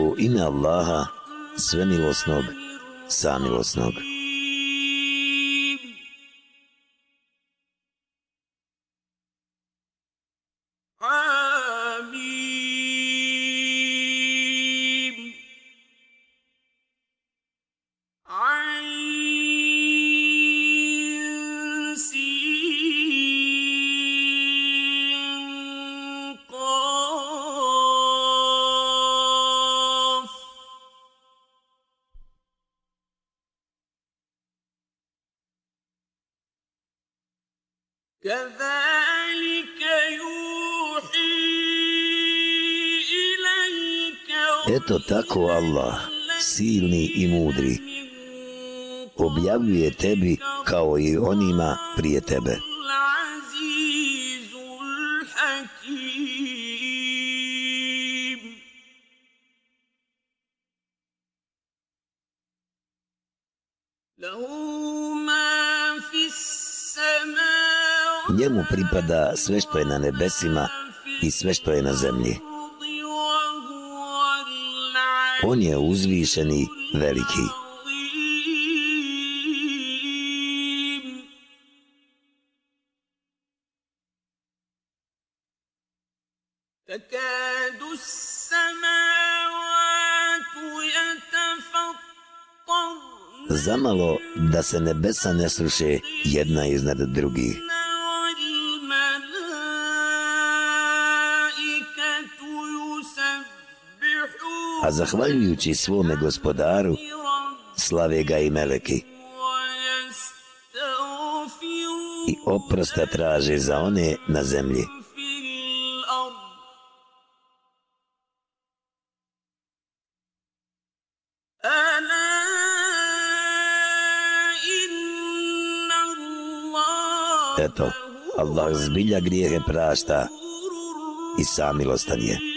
U ime Allaha, svemilosnog, samilosnog. Eto tako Allah, silni i mudri, objavljuje tebi kao i onima prije tebe. Njemu pripada sve što je na nebesima i sve što je na zemlji. On je uzvišeni veliki. Zamalo da se nebesa ne sruše jedna iznad drugih. A zahvaljujući svome gospodaru, slave ga i meleki. I oprosta traže za one na zemlji. Eto, Allah zbilja grijehe prašta i samilostan je.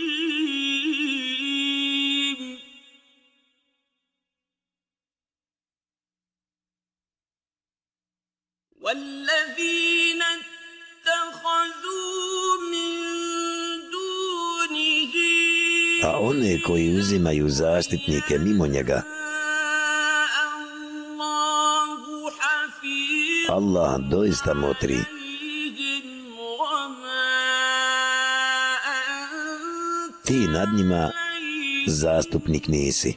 Koji uzimaju zaštitnike mimo njega. Allah doista motri. Ti nad njima zastupnik nisi.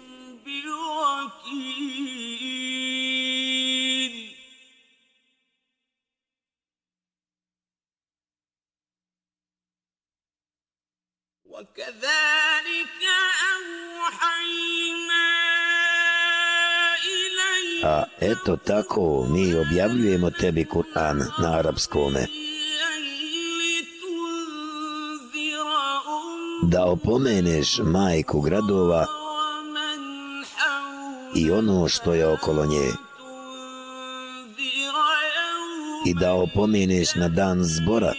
Tako mi objavljujemo tebi Kur'an na arapskome. Da opomeneš majku gradova i ono što je okolo nje. I da opomeneš na dan zbora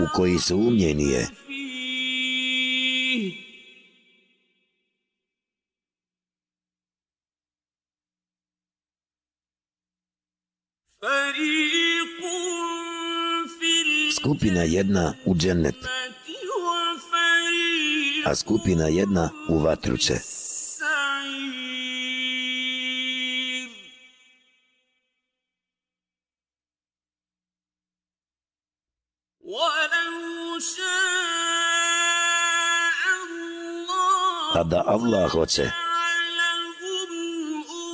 u koji su umljenije. Skupina jedna u džennet, a skupina jedna u vatruće. A da Allah hoće,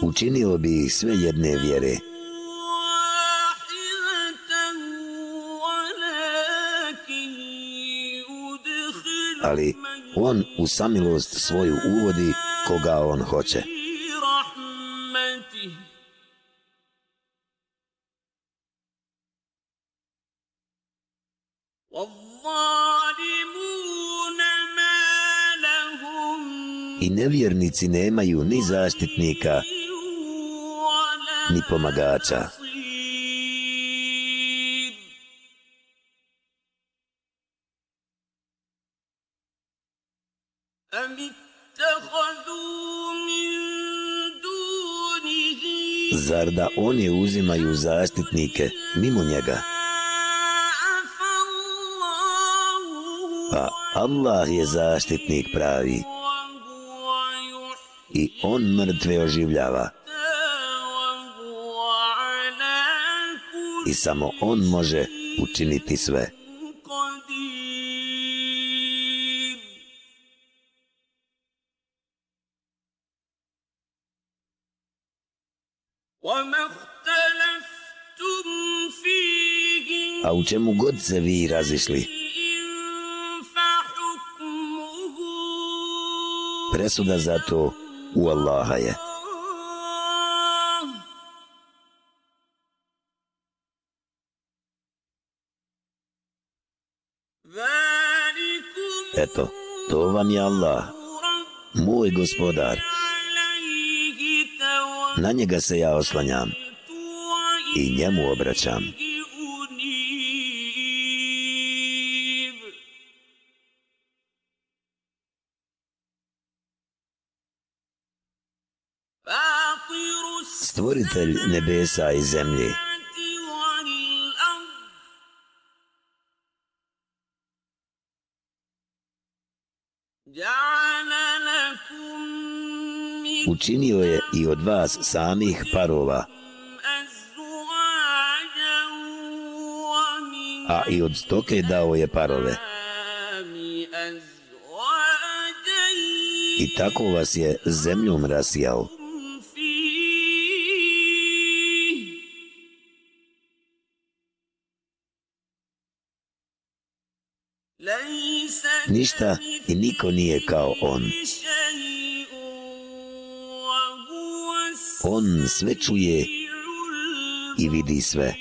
učinio bi ih sve jedne vjere. Ali on u samilost svoju uvodi koga on hoće. I nevjernici nemaju ni zaštitnika, ni pomagača. Zar da oni uzimaju zaštitnike mimo njega? Pa Allah je zaštitnik pravi. i on mrtve oživljava. I samo on može učiniti sve. U čemu god se vi razišli, presuda za to u Allaha je. Eto, to vam je Allah, moj gospodar. Na njega se ja oslanjam i njemu obraćam. Stvoritelj nebesa i zemlje. Učinio je i od vas samih parova, a i od stoke dao je parove. I tako vas je zemljom rasijao. Ništa i niko nije kao on. On sve čuje i vidi sve.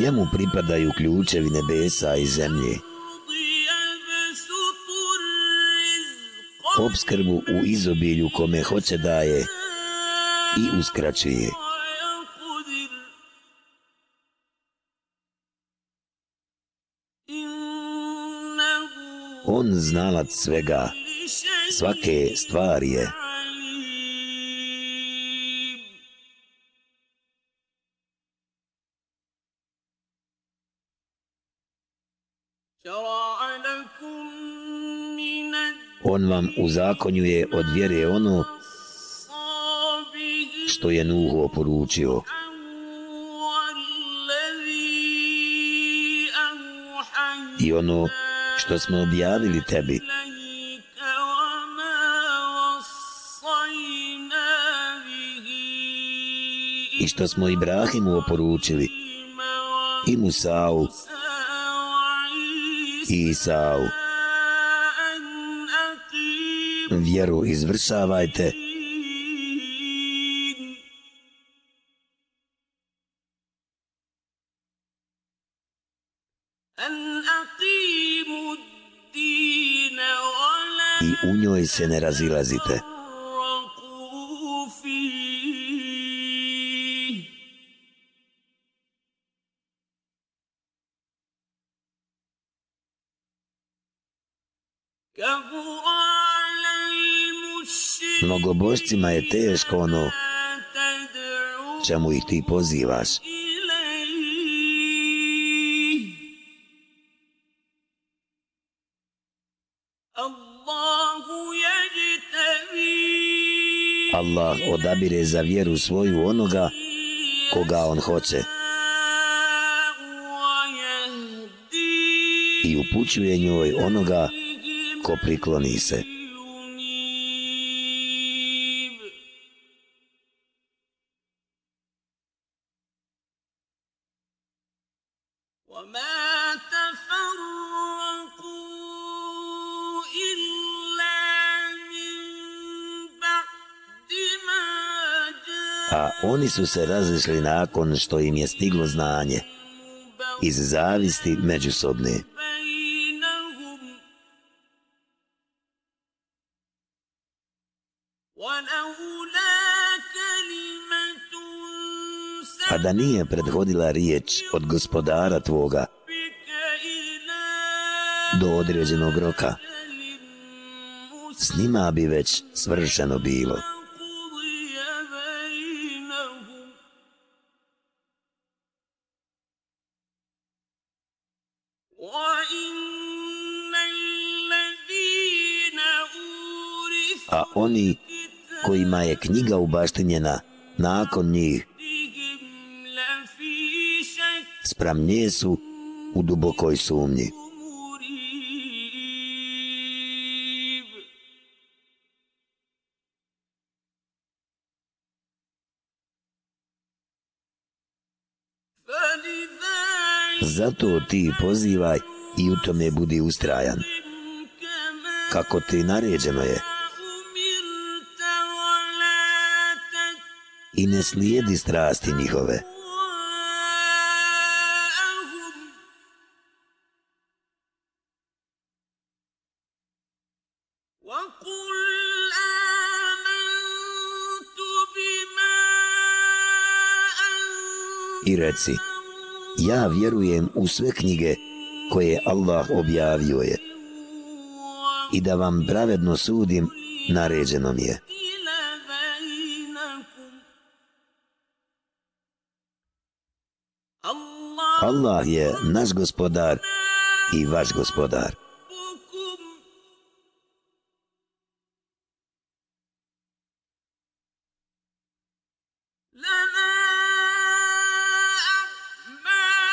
Njemu pripadaju ključevi nebesa i zemlje. Obskrbu u izobilju kome hoće daje i uskraćuje. On znalac svega, svake stvari je. On vam uzakonjuje od vjere ono što je Nuhu oporučio. I ono što smo objavili tebi. I što smo Ibrahimu oporučili. I Musa'u. I Isa'u. Vjeru izvršavajte. I u njoj se ne razilazite. Mnogobožcima je teško ono čemu ih ti pozivaš. Allah odabire za vjeru svoju onoga koga on hoće. I upućuje njoj onoga ko prikloni se. Oni su se razišli nakon što im je stiglo znanje iz zavisti međusobne. A pa da nije prethodila riječ od gospodara tvoga do određenog roka, s njima bi već svršeno bilo. Oni kojima je knjiga ubaštinjena nakon njih, sprem nje su u dubokoj sumnji. Zato ti pozivaj i u tome budi ustrajan. Kako ti naređeno je. I ne slijedi strasti njihove. I reci, ja vjerujem u sve knjige koje Allah objavio je i da vam pravedno sudim naređeno mi je. Allah je naš gospodar i vaš gospodar.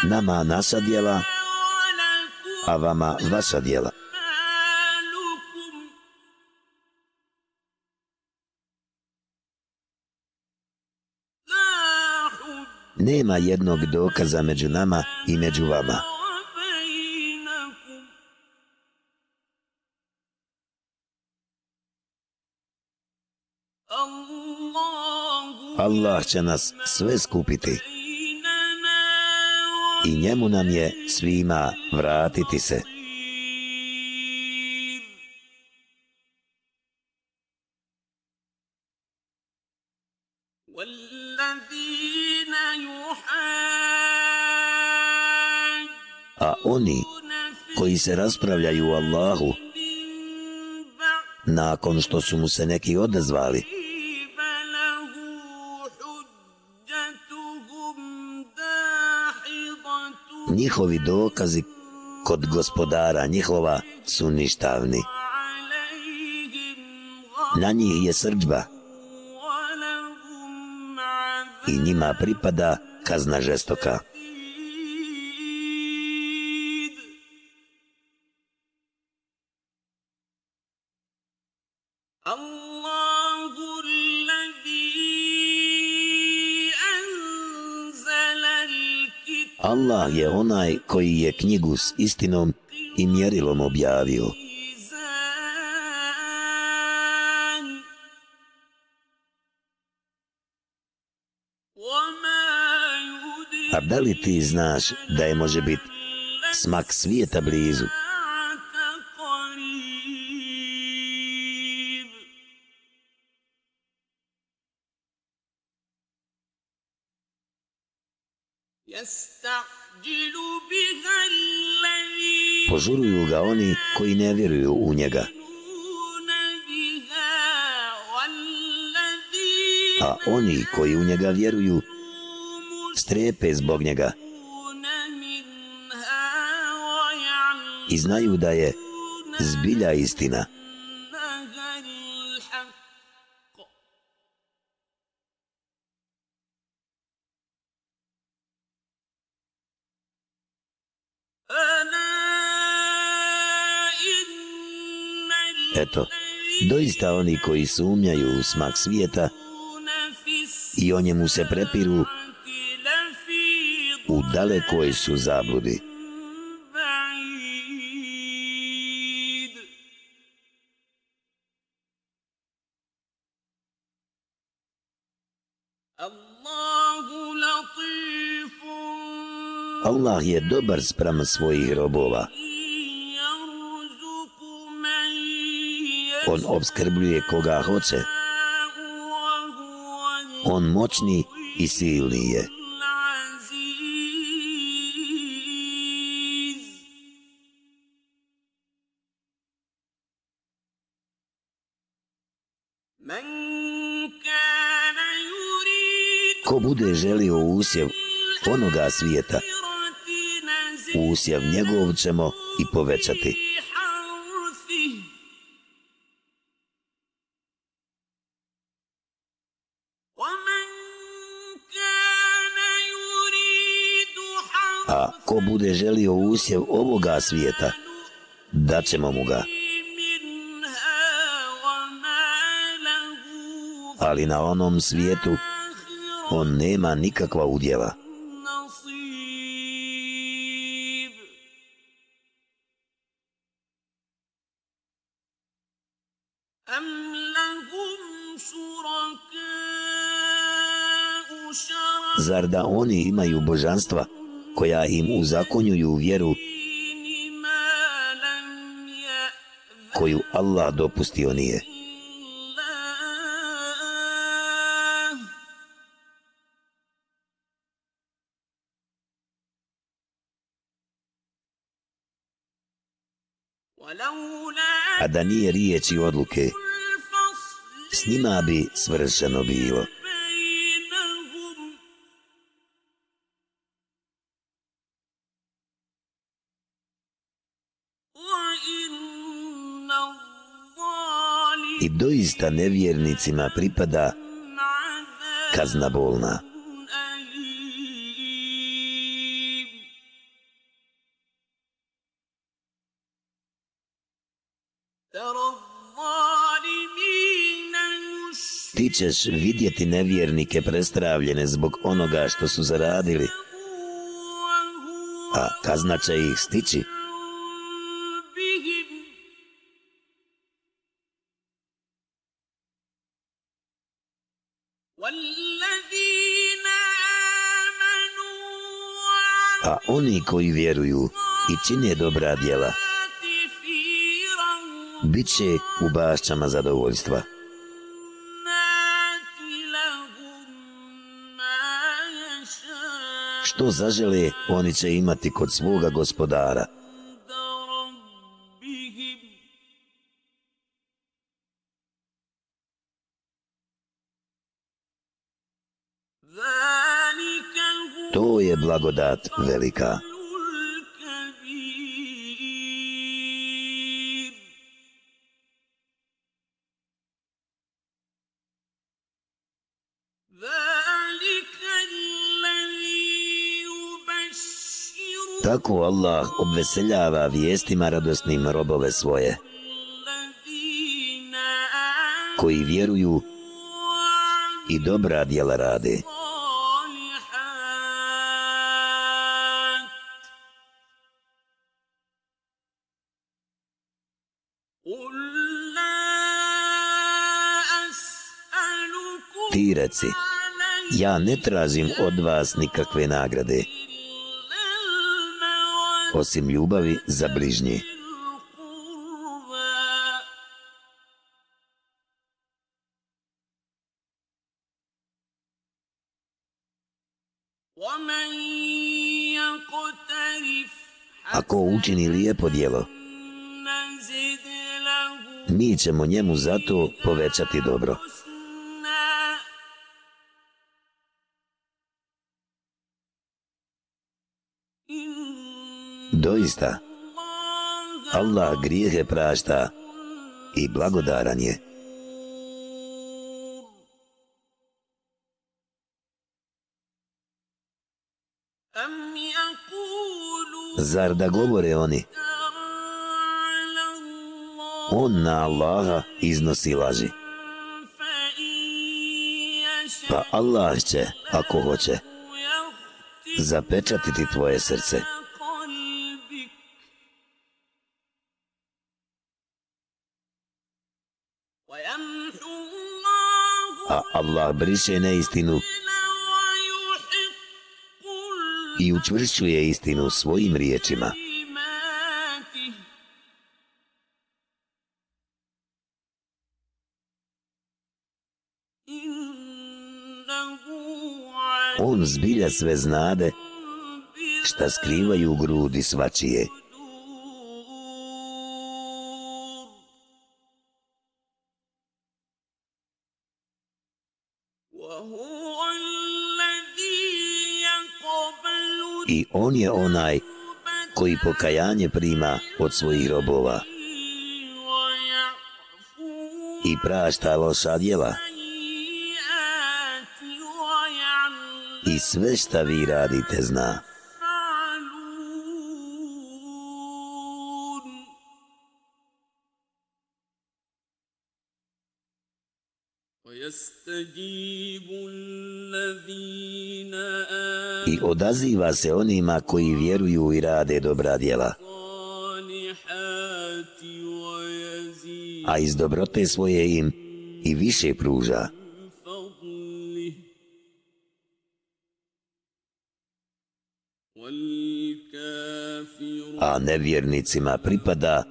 nama naša djela, a vama vaša djela. Nema jednog dokaza među nama i među vama. Allah će nas sve skupiti i njemu nam je svima vratiti se. A oni koji se raspravljaju u Allahu nakon što su mu se neki odazvali, njihovi dokazi kod gospodara njihova su ništavni. Na njih je srđba i njima pripada kazna žestoka. Allah je onaj koji je knjigu s istinom i mjerilom objavio. Da li ti znaš da je može biti smak svijeta blizu? Požuruju ga oni koji ne vjeruju u njega. A oni koji u njega vjeruju, strepe zbog njega. I znaju da je zbilja istina. Eto, doista oni koji sumnjaju u smak svijeta i o njemu se prepiru u dalekoj su zabludi. Allah je dobar sprem svojih robova. On obskrbljuje koga hoće. On moćni i silni je. Bude želio usjev onoga svijeta, usjev njegov ćemo i povećati. A ko bude želio usjev ovoga svijeta, daćemo mu ga. Ali na onom svijetu on nema nikakva udjela. Zar da oni imaju božanstva koja im uzakonjuju vjeru koju Allah dopustio nije? Da nije riječi odluke, s njima bi svršeno bilo. I doista nevjernicima pripada kazna bolna. Ćeš vidjeti nevjernike prestravljene zbog onoga što su zaradili, a kazna će ih stići. A oni koji vjeruju i čine dobra djela, bit će u bašćama zadovoljstva. Što zažele, oni će imati kod svoga gospodara. To je blagodat velika. Tako Allah obveseljava vijestima radosnim robove svoje, koji vjeruju i dobra djela rade. Ti reci, ja ne tražim od vas nikakve nagrade osim ljubavi za bližnji. Ako učini lijepo dijelo, mi ćemo njemu zato povećati dobro. Doista, Allah grijehe prašta i blagodaran je. Zar da govore oni? On na Allaha iznosi laži. Pa Allah će, ako hoće, zapečatiti tvoje srce. Allah briše neistinu i učvršuje istinu svojim riječima. On zbilja sve znade šta skrivaju u grudi svačije. I on je onaj koji pokajanje prima od svojih robova i prašta loša djela i sve šta vi radite zna. Odaziva se onima koji vjeruju i rade dobra djela. A iz dobrote svoje im i više pruža. A nevjernicima pripada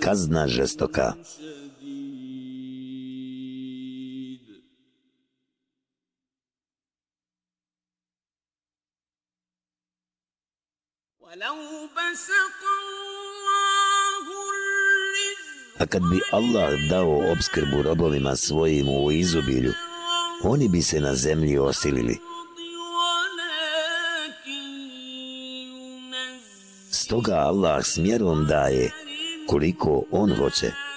kazna žestoka. A kad bi Allah dao obskrbu robovima svojim u izobilju, oni bi se na zemlji osilili. Stoga Allah smjerom daje koliko On hoće.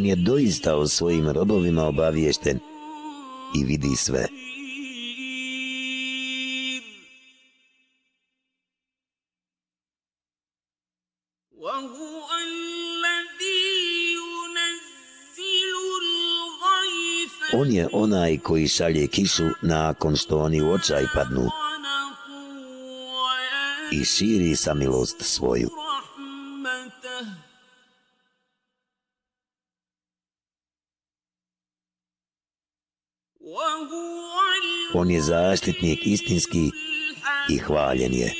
On je doista o svojim robovima obaviješten i vidi sve. On je onaj koji šalje kišu nakon što oni u očaj padnu i širi samilost svoju. On je zaštitnik istinski i hvaljen je.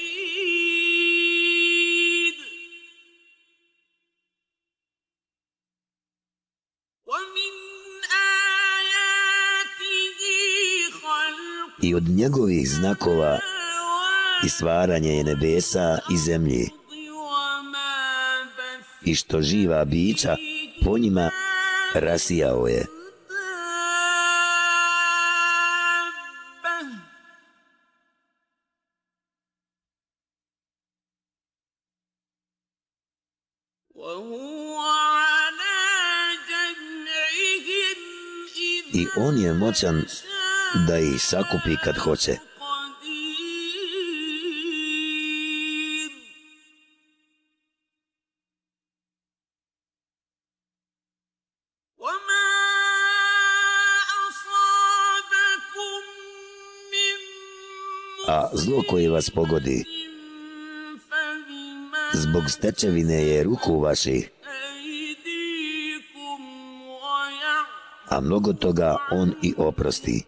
I od njegovih znakova i stvaranje je nebesa i zemlji. I što živa bića po njima rasijao je. On je moćan da ih sakupi kad hoće. A zlo koje vas pogodi, zbog stečevine je ruku vaših, a mnogo toga on i oprosti.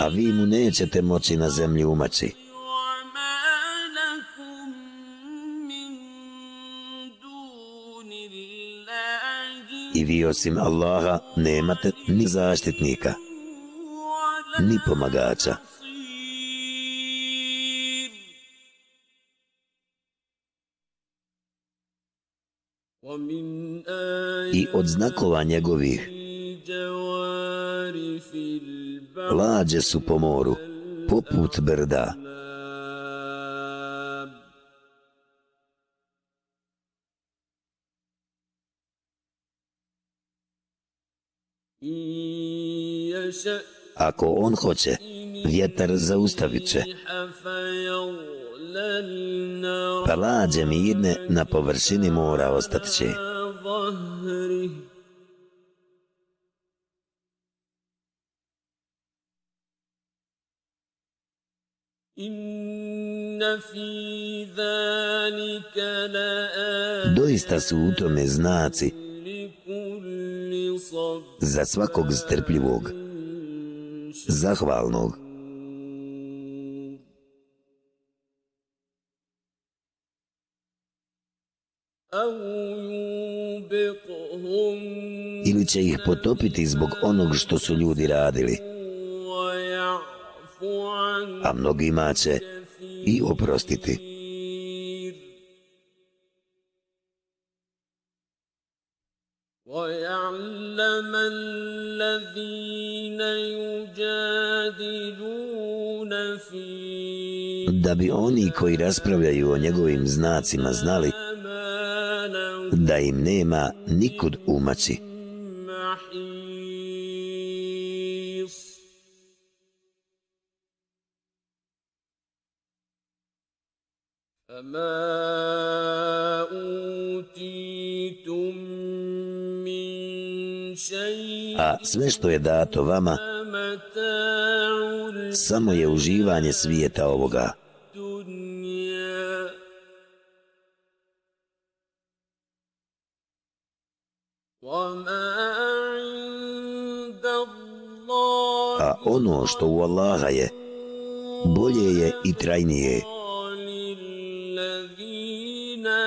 A vi mu nećete moći na zemlji umaći. Vi osim Allaha nemate ni zaštitnika, ni pomagača. I od znakova njegovih lađe su po moru, poput brda. Ako on hoće, vjetar zaustavit će. Pa lađe mirne na površini mora ostat će. Doista su u tome znaci za svakog strpljivog, zahvalnog. ili će ih potopiti zbog onog što su ljudi radili, a mnogima će i oprostiti. Da bi oni koji raspravljaju o njegovim znacima znali da im nema nikud umaći. A sve što je dato vama, samo je uživanje svijeta ovoga. A ono što u Allaha je, bolje je i trajnije.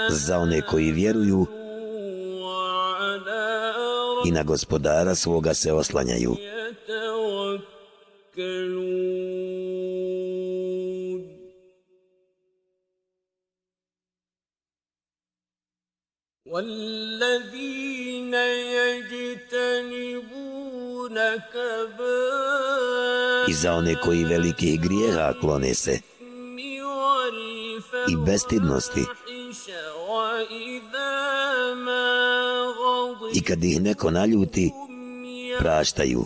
Za one koji vjeruju i na gospodara svoga se oslanjaju. I za one koji velike grijeha klone se i bestidnosti i kad ih neko naljuti, praštaju.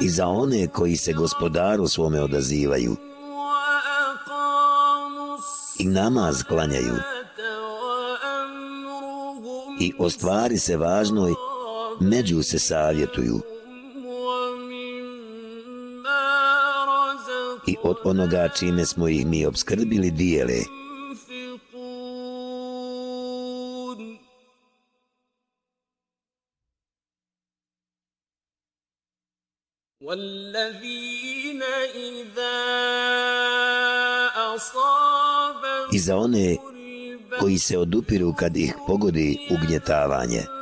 I za one koji se gospodaru svome odazivaju i namaz klanjaju i o stvari se važnoj među se savjetuju. I od onoga čime smo ih mi obskrbili dijele. I za one koji se odupiru kad ih pogodi ugnjetavanje.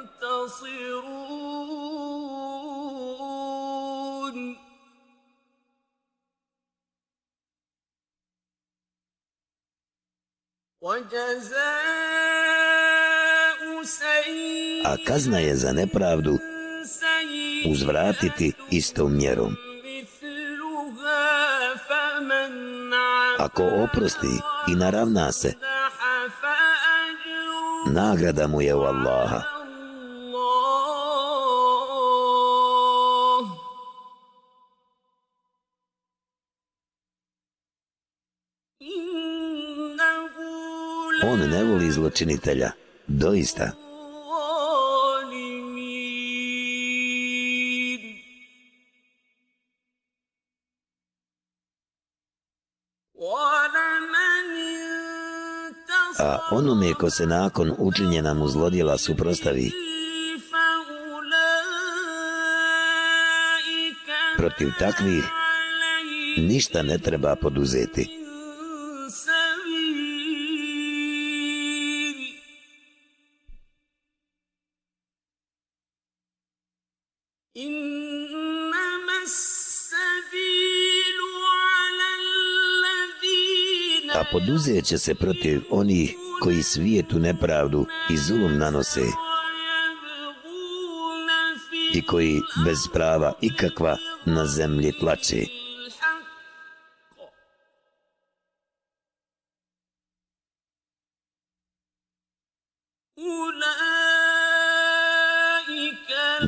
A kazna je za nepravdu uzvratiti istom mjerom. Ako oprosti i naravna se, nagrada mu je u Allaha. On ne voli zločinitelja, doista. A onome ko se nakon učinjena mu zlodjela suprostavi, protiv takvih ništa ne treba poduzeti. Će se protiv onih koji svijetu nepravdu i zulum nanose i koji bez prava ikakva na zemlji tlače.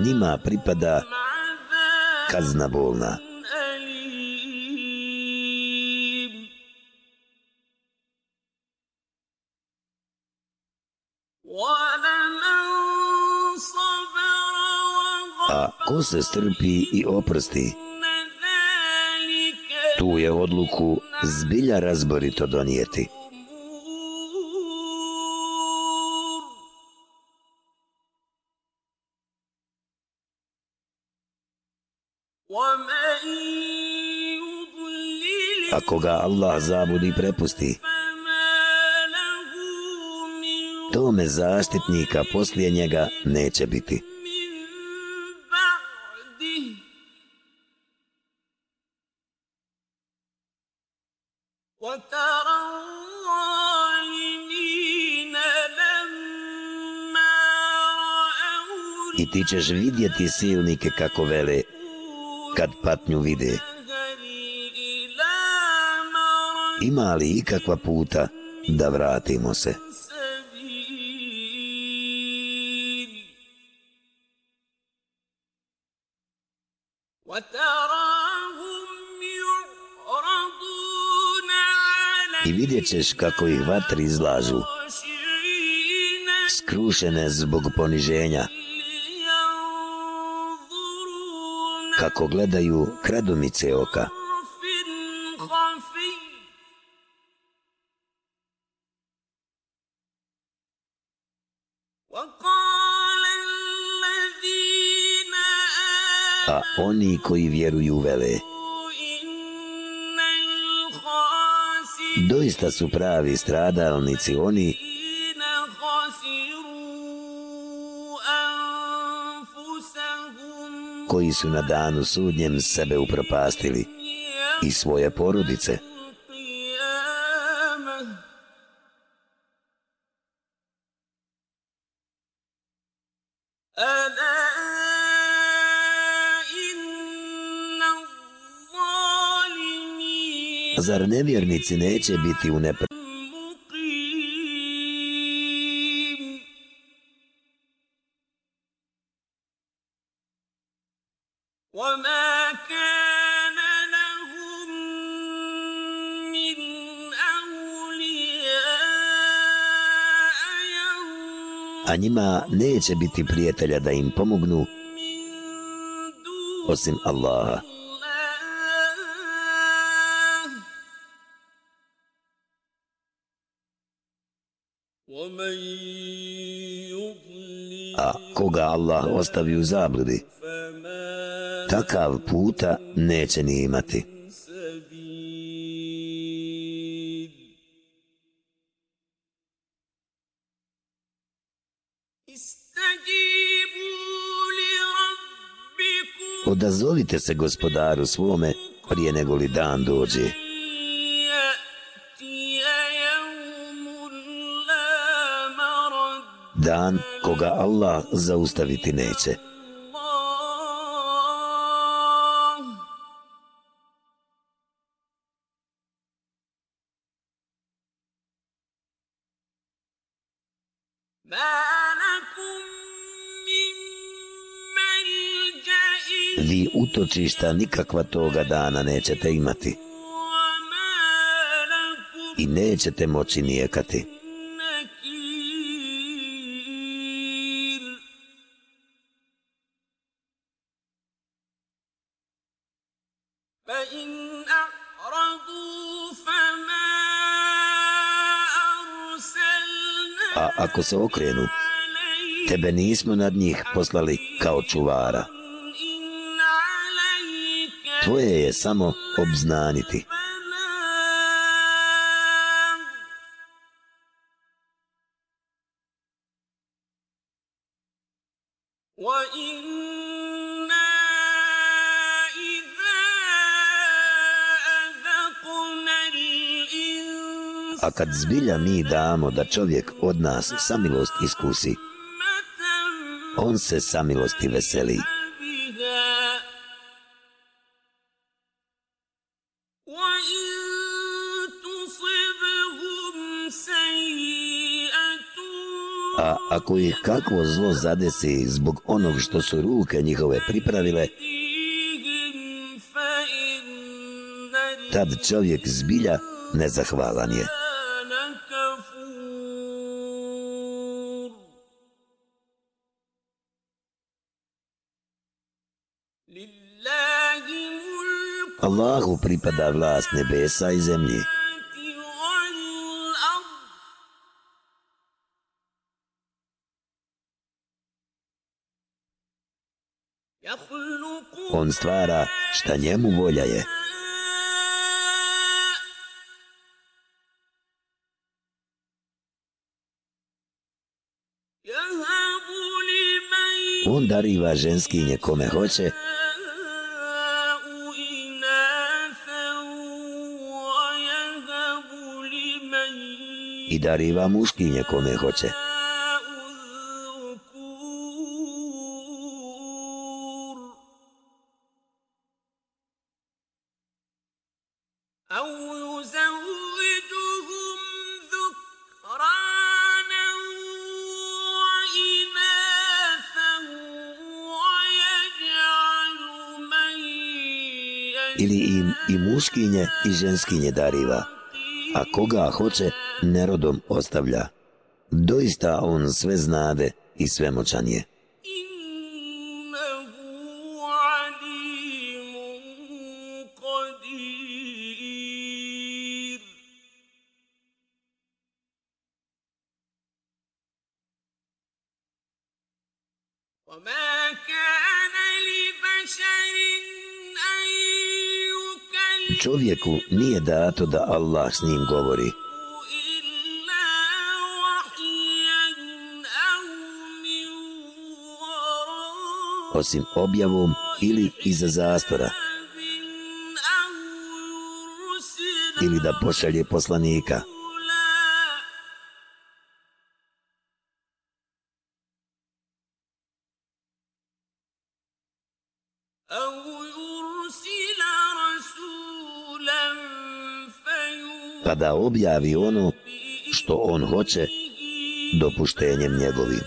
Njima pripada kazna bolna. ko se strpi i oprsti, tu je odluku zbilja razborito donijeti. Ako ga Allah zabudi prepusti, tome zaštitnika poslije njega neće biti. Ti ćeš vidjeti silnike kako vele kad patnju vide. Ima li ikakva puta da vratimo se? I vidjet ćeš kako ih vatri izlažu, skrušene zbog poniženja, kako gledaju kradomice oka. A oni koji vjeruju vele, doista su pravi stradalnici oni koji su na danu sudnjem sebe upropastili i svoje porodice. Zar nevjernici neće biti u. A njima neće biti prijatelja da im pomognu osim Allaha. A koga Allah ostavi u zabludi, takav puta neće ni imati. Odazovite se gospodaru svome prije nego li dan dođe. dan koga Allah zaustaviti neće. Vi utočišta nikakva toga dana nećete imati i nećete moći nijekati. A ako se okrenu, tebe nismo nad njih poslali kao čuvara. Tvoje je samo obznaniti. A kad zbilja mi damo da čovjek od nas samilost iskusi, on se samilosti veseli. A ako ih kakvo zlo zadesi zbog onog što su ruke njihove pripravile, tad čovjek zbilja nezahvalan je. Allahu pripada vlast nebesa i zemlji. On stvara šta njemu volja je. On dariva ženskinje kome hoće, i dariva muškinje kome hoće. ili im i muškinje i ženskinje dariva, a koga hoće nerodom ostavlja. Doista on sve znade i sve moćanje. je. Čovjeku nije dato da Allah s njim govori. Osim objavom ili iza zastora. Ili da pošalje poslanika. Pa da objavi ono što on hoće dopuštenjem njegovim.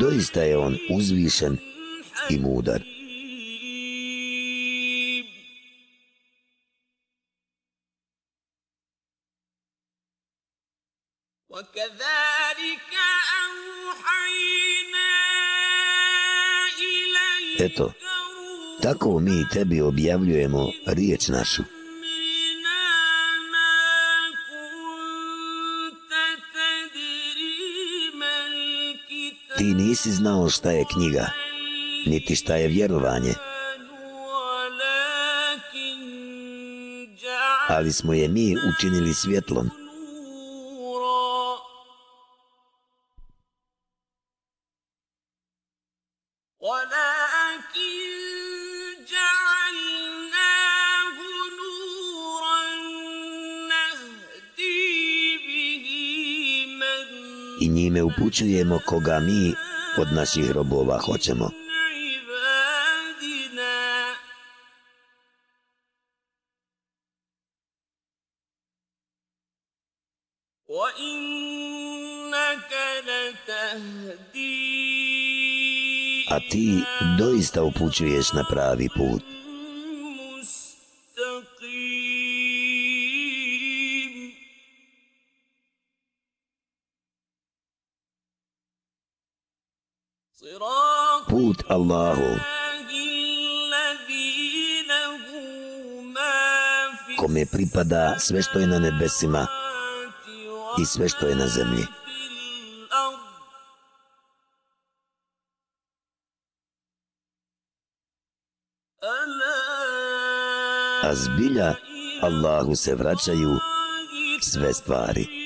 Doista je on uzvišen i mudar. To. tako mi tebi objavljujemo riječ našu. Ti nisi znao šta je knjiga, niti šta je vjerovanje. Ali smo je mi učinili svjetlom. Upućujemo koga mi od naših robova hoćemo. A ti doista upućuješ na pravi put Allahu. Kome pripada sve što je na nebesima i sve što je na zemlji. A zbilja Allahu se vraćaju sve stvari.